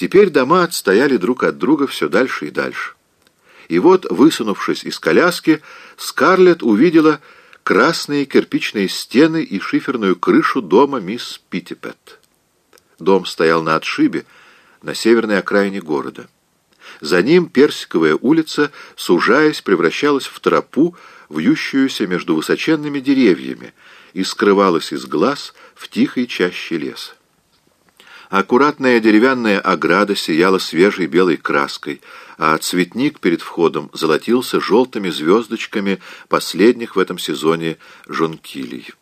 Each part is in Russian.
Теперь дома отстояли друг от друга все дальше и дальше. И вот, высунувшись из коляски, Скарлетт увидела красные кирпичные стены и шиферную крышу дома мисс Питтипет. Дом стоял на отшибе, на северной окраине города. За ним Персиковая улица, сужаясь, превращалась в тропу, вьющуюся между высоченными деревьями, и скрывалась из глаз в тихой чаще леса. Аккуратная деревянная ограда сияла свежей белой краской, а цветник перед входом золотился желтыми звездочками последних в этом сезоне жонкилей.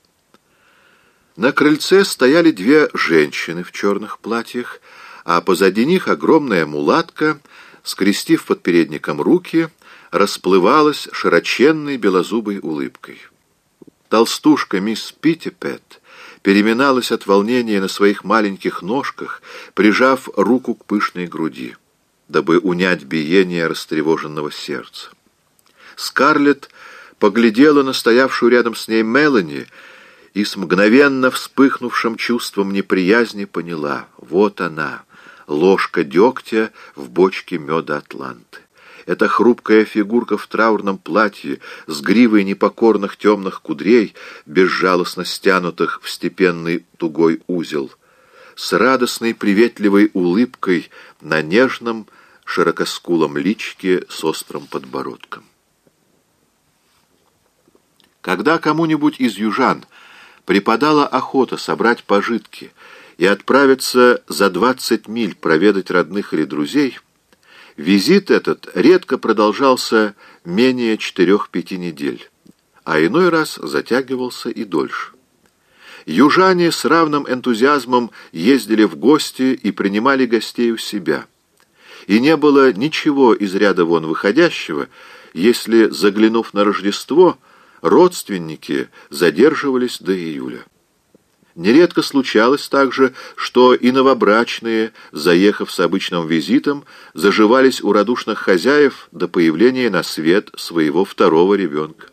На крыльце стояли две женщины в черных платьях, а позади них огромная мулатка, скрестив под передником руки, расплывалась широченной белозубой улыбкой. Толстушка мисс Питтипет переминалась от волнения на своих маленьких ножках, прижав руку к пышной груди, дабы унять биение растревоженного сердца. Скарлетт поглядела на стоявшую рядом с ней Мелани и с мгновенно вспыхнувшим чувством неприязни поняла — вот она, ложка дегтя в бочке меда Атланты. Эта хрупкая фигурка в траурном платье с гривой непокорных темных кудрей, безжалостно стянутых в степенный тугой узел, с радостной приветливой улыбкой на нежном широкоскулом личке с острым подбородком. Когда кому-нибудь из южан припадала охота собрать пожитки и отправиться за двадцать миль проведать родных или друзей — Визит этот редко продолжался менее четырех-пяти недель, а иной раз затягивался и дольше. Южане с равным энтузиазмом ездили в гости и принимали гостей у себя. И не было ничего из ряда вон выходящего, если, заглянув на Рождество, родственники задерживались до июля. Нередко случалось также, что и новобрачные, заехав с обычным визитом, заживались у радушных хозяев до появления на свет своего второго ребенка.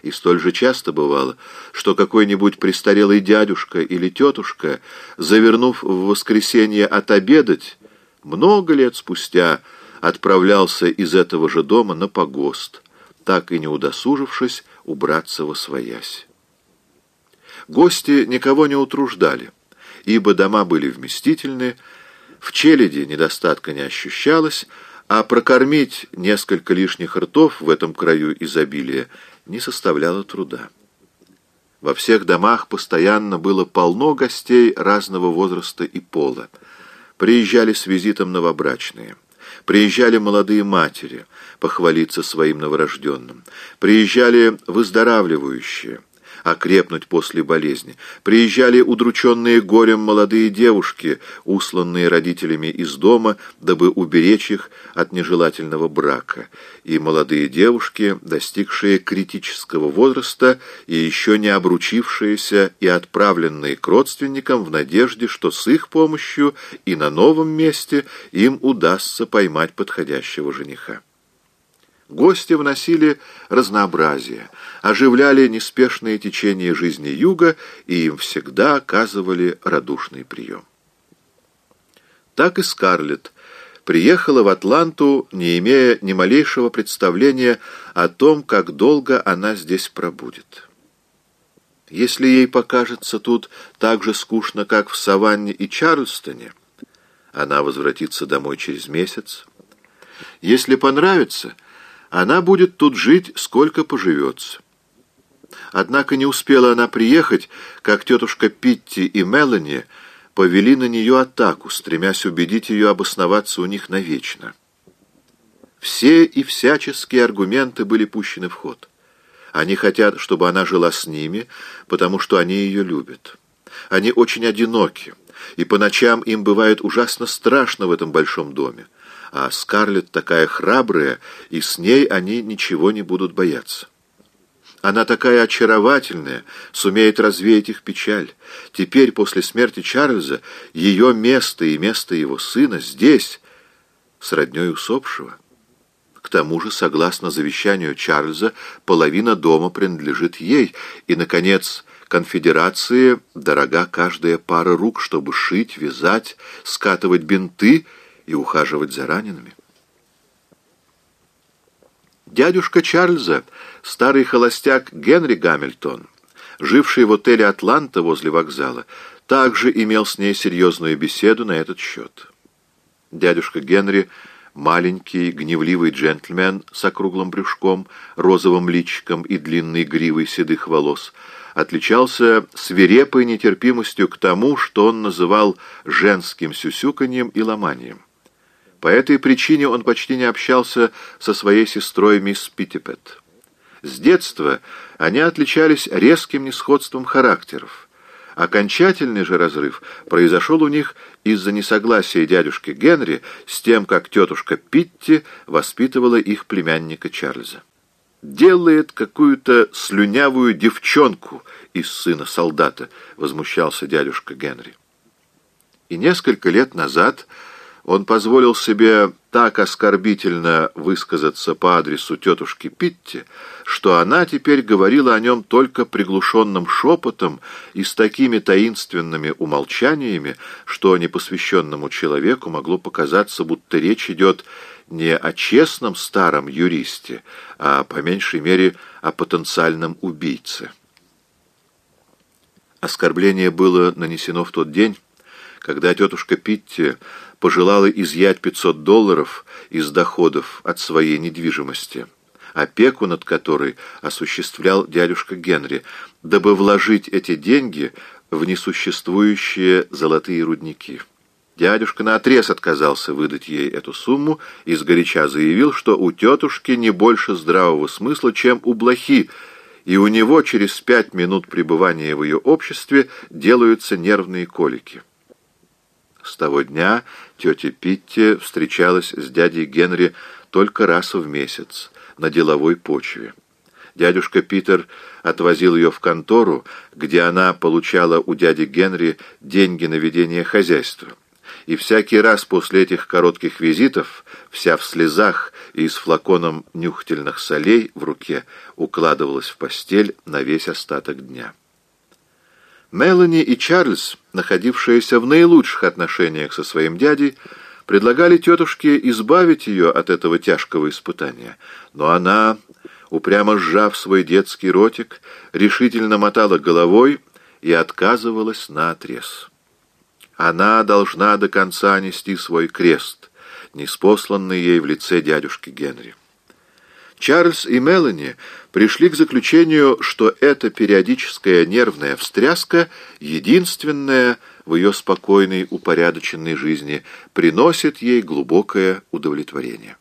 И столь же часто бывало, что какой-нибудь престарелый дядюшка или тетушка, завернув в воскресенье отобедать, много лет спустя отправлялся из этого же дома на погост, так и не удосужившись убраться во своясь. Гости никого не утруждали, ибо дома были вместительны, в челяди недостатка не ощущалось, а прокормить несколько лишних ртов в этом краю изобилия не составляло труда. Во всех домах постоянно было полно гостей разного возраста и пола. Приезжали с визитом новобрачные. Приезжали молодые матери похвалиться своим новорожденным. Приезжали выздоравливающие окрепнуть после болезни. Приезжали удрученные горем молодые девушки, усланные родителями из дома, дабы уберечь их от нежелательного брака, и молодые девушки, достигшие критического возраста и еще не обручившиеся и отправленные к родственникам в надежде, что с их помощью и на новом месте им удастся поймать подходящего жениха. Гости вносили разнообразие, оживляли неспешные течения жизни юга и им всегда оказывали радушный прием. Так и Скарлетт приехала в Атланту, не имея ни малейшего представления о том, как долго она здесь пробудет. Если ей покажется тут так же скучно, как в Саванне и Чарльстоне, она возвратится домой через месяц. Если понравится, она будет тут жить, сколько поживется. Однако не успела она приехать, как тетушка Питти и Мелани повели на нее атаку, стремясь убедить ее обосноваться у них навечно. Все и всяческие аргументы были пущены в ход. Они хотят, чтобы она жила с ними, потому что они ее любят. Они очень одиноки, и по ночам им бывает ужасно страшно в этом большом доме а Скарлетт такая храбрая, и с ней они ничего не будут бояться. Она такая очаровательная, сумеет развеять их печаль. Теперь, после смерти Чарльза, ее место и место его сына здесь, с родней усопшего. К тому же, согласно завещанию Чарльза, половина дома принадлежит ей, и, наконец, конфедерации дорога каждая пара рук, чтобы шить, вязать, скатывать бинты и ухаживать за ранеными. Дядюшка Чарльза, старый холостяк Генри Гамильтон, живший в отеле «Атланта» возле вокзала, также имел с ней серьезную беседу на этот счет. Дядюшка Генри — маленький, гневливый джентльмен с округлым брюшком, розовым личиком и длинной гривой седых волос — отличался свирепой нетерпимостью к тому, что он называл женским сюсюканьем и ломанием. По этой причине он почти не общался со своей сестрой мисс Питтипет. С детства они отличались резким несходством характеров. Окончательный же разрыв произошел у них из-за несогласия дядюшки Генри с тем, как тетушка Питти воспитывала их племянника Чарльза делает какую-то слюнявую девчонку из сына солдата, возмущался дядюшка Генри. И несколько лет назад он позволил себе так оскорбительно высказаться по адресу тетушки Питти, что она теперь говорила о нем только приглушенным шепотом и с такими таинственными умолчаниями, что непосвященному человеку могло показаться, будто речь идет не о честном старом юристе, а по меньшей мере о потенциальном убийце. Оскорбление было нанесено в тот день, когда тетушка Питти пожелала изъять 500 долларов из доходов от своей недвижимости, опеку над которой осуществлял дядюшка Генри, дабы вложить эти деньги в несуществующие золотые рудники. Дядюшка наотрез отказался выдать ей эту сумму и сгоряча заявил, что у тетушки не больше здравого смысла, чем у блохи, и у него через пять минут пребывания в ее обществе делаются нервные колики. С того дня тетя Питти встречалась с дядей Генри только раз в месяц, на деловой почве. Дядюшка Питер отвозил ее в контору, где она получала у дяди Генри деньги на ведение хозяйства и всякий раз после этих коротких визитов, вся в слезах и с флаконом нюхательных солей в руке, укладывалась в постель на весь остаток дня. Мелани и Чарльз, находившиеся в наилучших отношениях со своим дядей, предлагали тетушке избавить ее от этого тяжкого испытания, но она, упрямо сжав свой детский ротик, решительно мотала головой и отказывалась на отрез. Она должна до конца нести свой крест, неспосланный ей в лице дядюшки Генри. Чарльз и Мелани пришли к заключению, что эта периодическая нервная встряска, единственная в ее спокойной, упорядоченной жизни, приносит ей глубокое удовлетворение.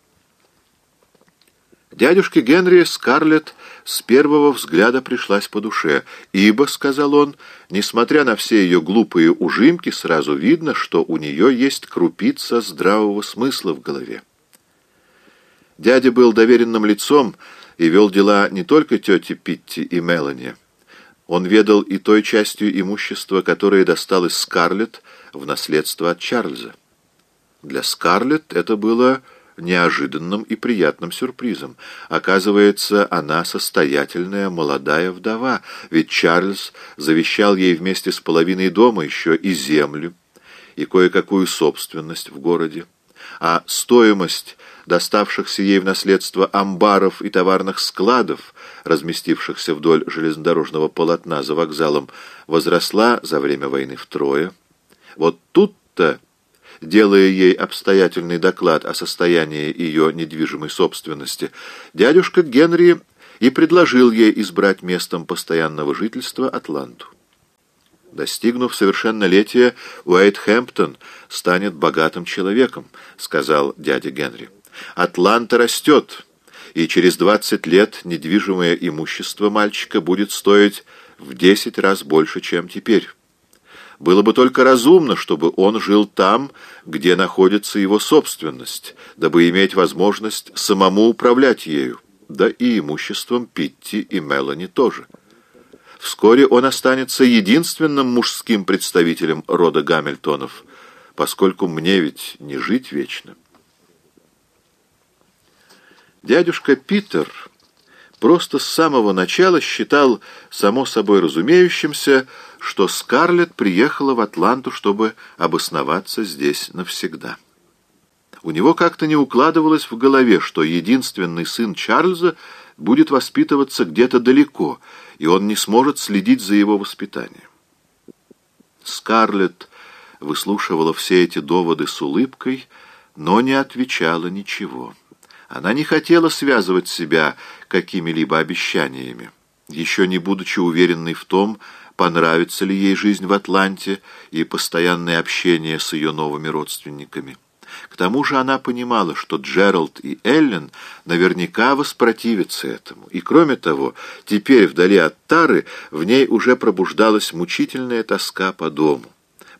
Дядюшке Генри Скарлетт с первого взгляда пришлась по душе, ибо, — сказал он, — несмотря на все ее глупые ужимки, сразу видно, что у нее есть крупица здравого смысла в голове. Дядя был доверенным лицом и вел дела не только тети Питти и Мелани. Он ведал и той частью имущества, которое досталось Скарлетт в наследство от Чарльза. Для Скарлетт это было неожиданным и приятным сюрпризом. Оказывается, она состоятельная молодая вдова, ведь Чарльз завещал ей вместе с половиной дома еще и землю, и кое-какую собственность в городе. А стоимость доставшихся ей в наследство амбаров и товарных складов, разместившихся вдоль железнодорожного полотна за вокзалом, возросла за время войны втрое. Вот тут-то делая ей обстоятельный доклад о состоянии ее недвижимой собственности, дядюшка Генри и предложил ей избрать местом постоянного жительства Атланту. Достигнув совершеннолетия, Уэйтхэмптон станет богатым человеком, сказал дядя Генри. Атланта растет, и через двадцать лет недвижимое имущество мальчика будет стоить в десять раз больше, чем теперь. Было бы только разумно, чтобы он жил там, где находится его собственность, дабы иметь возможность самому управлять ею, да и имуществом Питти и Мелани тоже. Вскоре он останется единственным мужским представителем рода Гамильтонов, поскольку мне ведь не жить вечно. Дядюшка Питер просто с самого начала считал само собой разумеющимся, что Скарлетт приехала в Атланту, чтобы обосноваться здесь навсегда. У него как-то не укладывалось в голове, что единственный сын Чарльза будет воспитываться где-то далеко, и он не сможет следить за его воспитанием. Скарлетт выслушивала все эти доводы с улыбкой, но не отвечала ничего. Она не хотела связывать себя какими-либо обещаниями. Еще не будучи уверенной в том, понравится ли ей жизнь в Атланте и постоянное общение с ее новыми родственниками. К тому же она понимала, что Джеральд и Эллен наверняка воспротивятся этому. И кроме того, теперь вдали от Тары в ней уже пробуждалась мучительная тоска по дому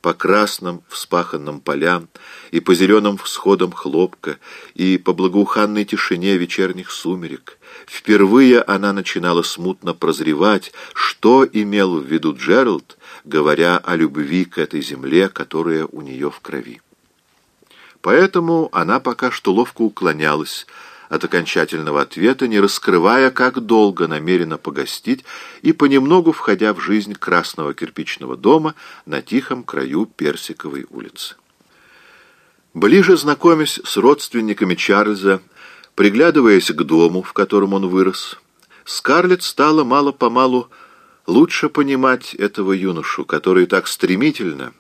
по красным вспаханным полям, и по зеленым всходам хлопка, и по благоуханной тишине вечерних сумерек. Впервые она начинала смутно прозревать, что имел в виду Джеральд, говоря о любви к этой земле, которая у нее в крови. Поэтому она пока что ловко уклонялась от окончательного ответа, не раскрывая, как долго намерена погостить и понемногу входя в жизнь красного кирпичного дома на тихом краю Персиковой улицы. Ближе знакомясь с родственниками Чарльза, приглядываясь к дому, в котором он вырос, Скарлетт стала мало-помалу лучше понимать этого юношу, который так стремительно,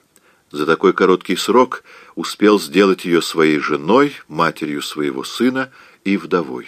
за такой короткий срок, успел сделать ее своей женой, матерью своего сына и вдовой.